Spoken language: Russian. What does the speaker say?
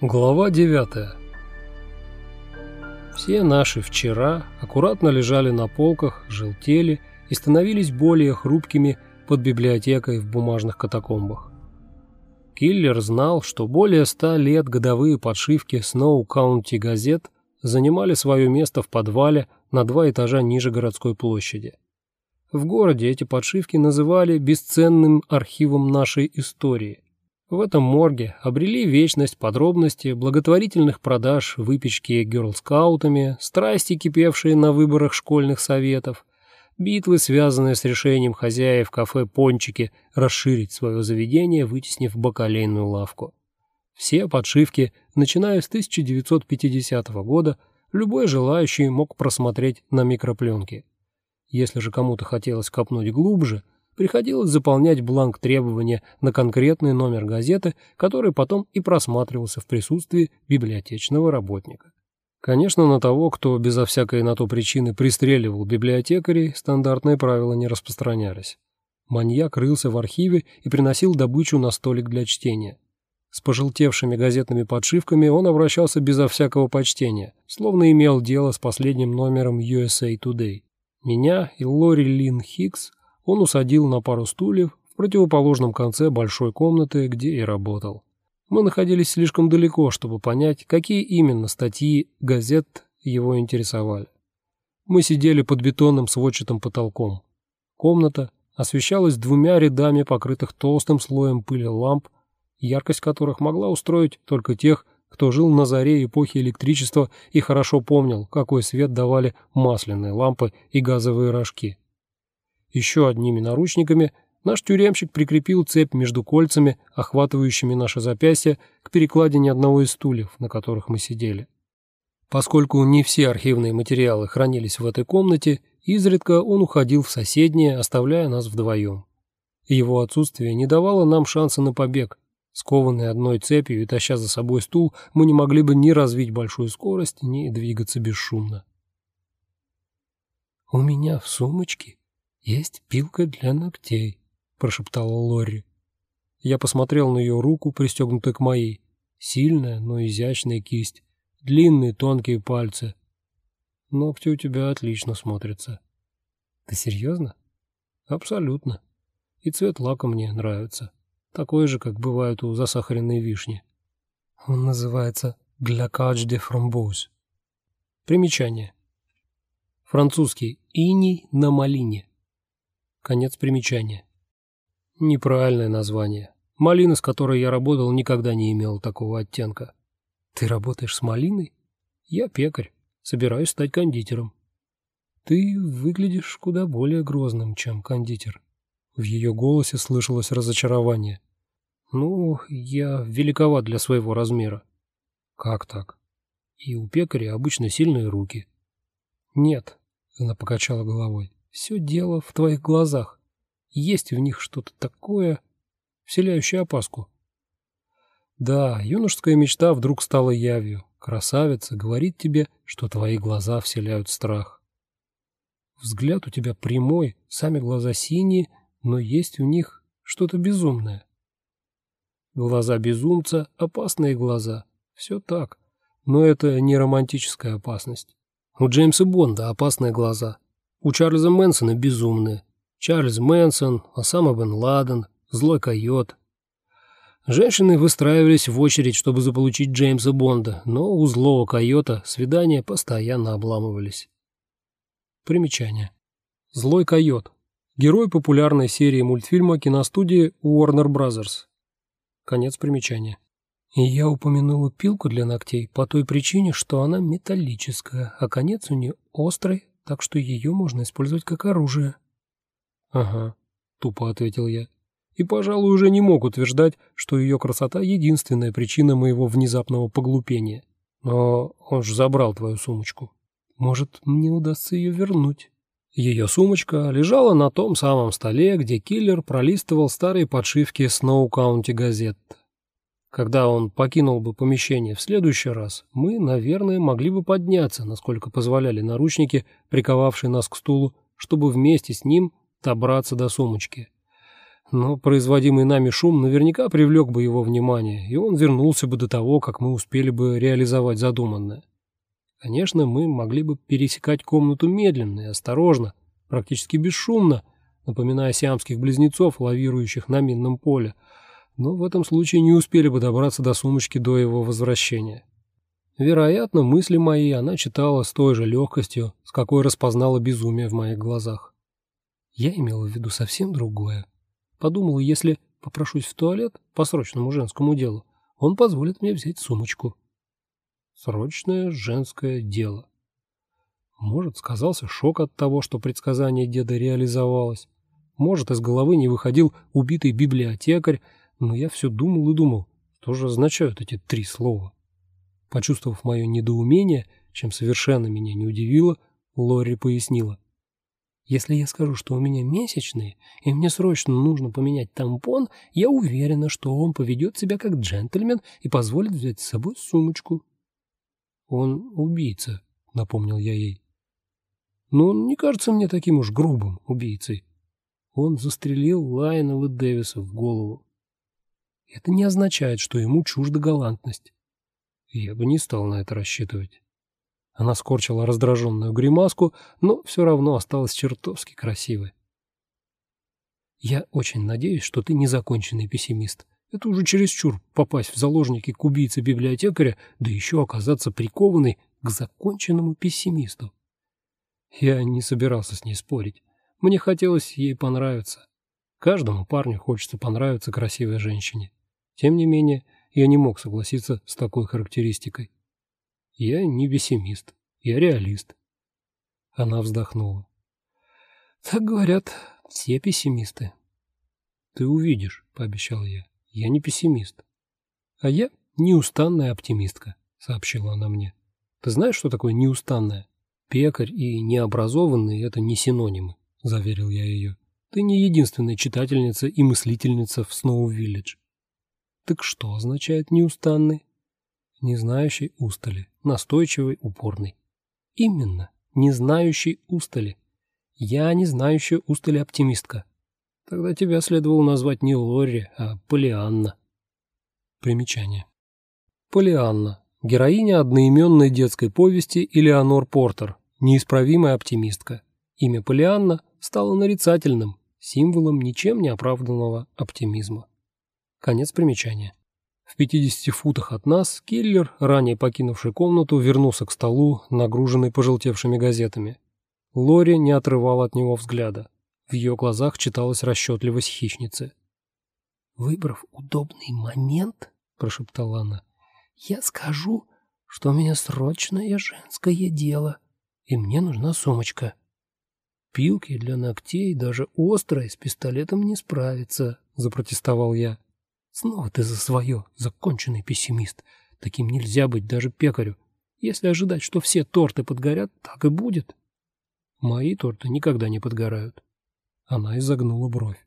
Глава 9 Все наши вчера аккуратно лежали на полках, желтели и становились более хрупкими под библиотекой в бумажных катакомбах. Киллер знал, что более ста лет годовые подшивки Snow County газет занимали свое место в подвале на два этажа ниже городской площади. В городе эти подшивки называли бесценным архивом нашей истории. В этом морге обрели вечность подробности благотворительных продаж выпечки герлскаутами, страсти, кипевшие на выборах школьных советов, битвы, связанные с решением хозяев кафе «Пончики» расширить свое заведение, вытеснив бакалейную лавку. Все подшивки, начиная с 1950 года, любой желающий мог просмотреть на микропленке. Если же кому-то хотелось копнуть глубже, приходилось заполнять бланк требования на конкретный номер газеты, который потом и просматривался в присутствии библиотечного работника. Конечно, на того, кто безо всякой на то причины пристреливал библиотекарей, стандартные правила не распространялись. Маньяк рылся в архиве и приносил добычу на столик для чтения. С пожелтевшими газетными подшивками он обращался безо всякого почтения, словно имел дело с последним номером USA Today. Меня и Лори Лин Хикс он усадил на пару стульев в противоположном конце большой комнаты, где и работал. Мы находились слишком далеко, чтобы понять, какие именно статьи газет его интересовали. Мы сидели под бетонным сводчатым потолком. Комната освещалась двумя рядами покрытых толстым слоем пыли ламп, яркость которых могла устроить только тех, кто жил на заре эпохи электричества и хорошо помнил, какой свет давали масляные лампы и газовые рожки. Еще одними наручниками Наш тюремщик прикрепил цепь между кольцами, охватывающими наше запястье, к перекладине одного из стульев, на которых мы сидели. Поскольку не все архивные материалы хранились в этой комнате, изредка он уходил в соседнее, оставляя нас вдвоем. его отсутствие не давало нам шанса на побег. Скованные одной цепью и таща за собой стул, мы не могли бы ни развить большую скорость, ни двигаться бесшумно. «У меня в сумочке есть пилка для ногтей», — прошептала Лори. Я посмотрел на ее руку, пристегнутую к моей. Сильная, но изящная кисть, длинные тонкие пальцы. Ногти у тебя отлично смотрятся. Ты серьезно? Абсолютно. И цвет лака мне нравится. Такой же, как бывает у засахаренной вишни. Он называется «Глякач де фрамбоз». Примечание. Французский «иней на малине». Конец примечания. Неправильное название. Малина, с которой я работал, никогда не имела такого оттенка. Ты работаешь с малиной? Я пекарь. Собираюсь стать кондитером. Ты выглядишь куда более грозным, чем кондитер. В ее голосе слышалось разочарование. Ну, я великоват для своего размера. Как так? И у пекаря обычно сильные руки. Нет, она покачала головой. Все дело в твоих глазах. Есть в них что-то такое, вселяющее опаску. Да, юношеская мечта вдруг стала явью. Красавица говорит тебе, что твои глаза вселяют страх. Взгляд у тебя прямой, сами глаза синие, но есть в них что-то безумное. Глаза безумца — опасные глаза. Все так. Но это не романтическая опасность. У Джеймса Бонда опасные глаза. У Чарльза Мэнсона безумные. Чарльз Мэнсон, Осама бен Ладен, Злой койот. Женщины выстраивались в очередь, чтобы заполучить Джеймса Бонда, но у злого койота свидания постоянно обламывались. Примечание. Злой койот. Герой популярной серии мультфильма киностудии Warner Bros. Конец примечания. И я упомянула пилку для ногтей по той причине, что она металлическая, а конец у нее острый, так что ее можно использовать как оружие. «Ага», — тупо ответил я. И, пожалуй, уже не мог утверждать, что ее красота — единственная причина моего внезапного поглупения. Но он же забрал твою сумочку. Может, мне удастся ее вернуть. Ее сумочка лежала на том самом столе, где киллер пролистывал старые подшивки Snow County газет. Когда он покинул бы помещение в следующий раз, мы, наверное, могли бы подняться, насколько позволяли наручники, приковавшие нас к стулу, чтобы вместе с ним добраться до сумочки. но производимый нами шум наверняка привлек бы его внимание, и он вернулся бы до того, как мы успели бы реализовать задуманное. Конечно, мы могли бы пересекать комнату медленно и осторожно, практически бесшумно, напоминая сиамских близнецов, лавирующих на минном поле, но в этом случае не успели бы добраться до сумочки до его возвращения. Вероятно, мысли мои она читала с той же легкостью, с какой распознала безумие в моих глазах. Я имела в виду совсем другое. Подумала, если попрошусь в туалет по срочному женскому делу, он позволит мне взять сумочку. Срочное женское дело. Может, сказался шок от того, что предсказание деда реализовалось. Может, из головы не выходил убитый библиотекарь, но я все думал и думал, что же означают эти три слова. Почувствовав мое недоумение, чем совершенно меня не удивило, Лори пояснила. Если я скажу, что у меня месячные, и мне срочно нужно поменять тампон, я уверена, что он поведет себя как джентльмен и позволит взять с собой сумочку. Он убийца, напомнил я ей. Но он не кажется мне таким уж грубым убийцей. Он застрелил Лайнова Дэвиса в голову. Это не означает, что ему чужда галантность. Я бы не стал на это рассчитывать. Она скорчила раздраженную гримаску, но все равно осталась чертовски красивой. «Я очень надеюсь, что ты незаконченный пессимист. Это уже чересчур попасть в заложники к убийце библиотекаря, да еще оказаться прикованной к законченному пессимисту». Я не собирался с ней спорить. Мне хотелось ей понравиться. Каждому парню хочется понравиться красивой женщине. Тем не менее, я не мог согласиться с такой характеристикой. Я не пессимист, я реалист. Она вздохнула. Так говорят все пессимисты. Ты увидишь, пообещал я. Я не пессимист. А я неустанная оптимистка, сообщила она мне. Ты знаешь, что такое неустанная? Пекарь и необразованный — это не синонимы, заверил я ее. Ты не единственная читательница и мыслительница в Сноу-Виллидж. Так что означает неустанный? Не знающий устали, настойчивый, упорный. Именно, не знающий устали. Я не знающая устали оптимистка. Тогда тебя следовало назвать не Лори, а Полианна. Примечание. Полианна. Героиня одноименной детской повести Элеонор Портер. Неисправимая оптимистка. Имя Полианна стало нарицательным, символом ничем не оправданного оптимизма. Конец примечания. В 50 футах от нас киллер, ранее покинувший комнату, вернулся к столу, нагруженный пожелтевшими газетами. Лори не отрывала от него взгляда. В ее глазах читалась расчетливость хищницы. «Выбрав удобный момент, — прошептала она, — я скажу, что у меня срочное женское дело, и мне нужна сумочка. Пилки для ногтей, даже острые, с пистолетом не справится, — запротестовал я. Снова ты за свое, законченный пессимист. Таким нельзя быть даже пекарю. Если ожидать, что все торты подгорят, так и будет. Мои торты никогда не подгорают. Она изогнула бровь.